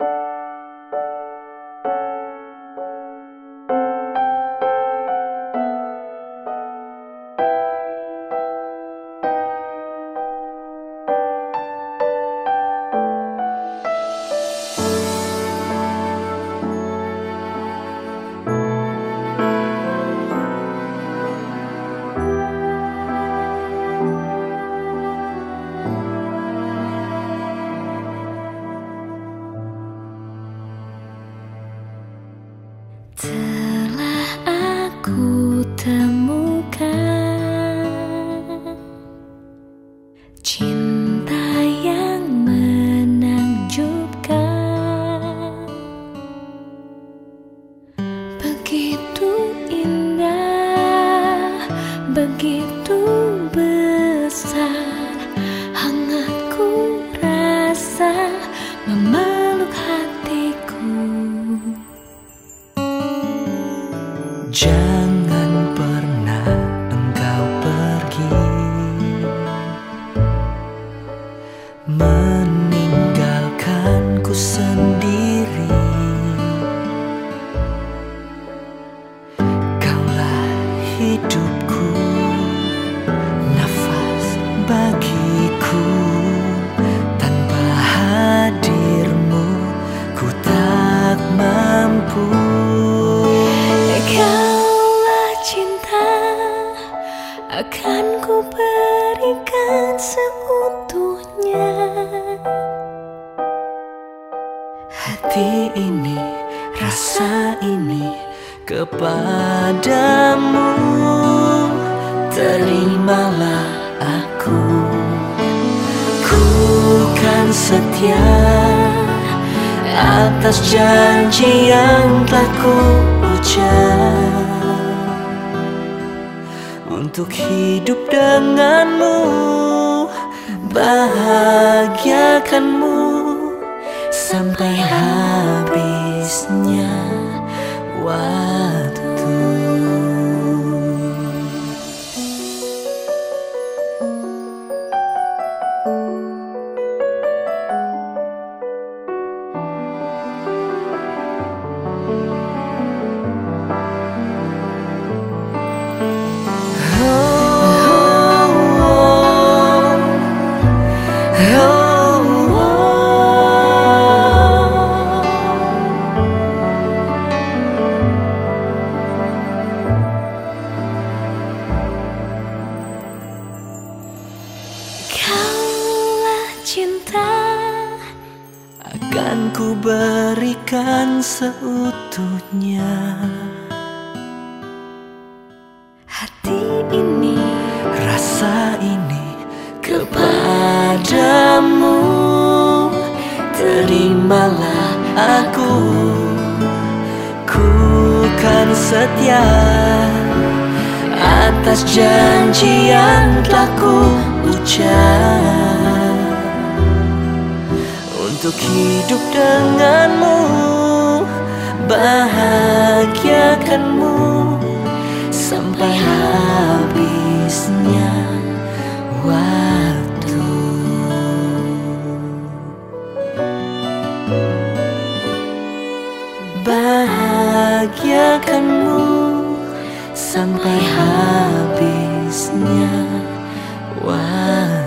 you Telah aku temukan cinta yang menakjubkan, begitu indah, begitu besar, Jangan pernah engkau pergi. Meninggalkanku sendiri. Kaulah hidupku berikan seutuhnya. Hati ini, rasa ini kepadamu. Terimalah aku. Ku kan setia Atas janji yang telah ku ucap Untuk hidup denganmu Bahagiakanmu sampai habisnya. Akan ku berikan seutuhnya. Hati ini rasa ini kepadamu. Terimalah aku. Ku kan setia atas janji yang telah ku hidup denganmu bahagiakanmu sampai habisnya waktu. Bahagiakanmu sampai habisnya waktu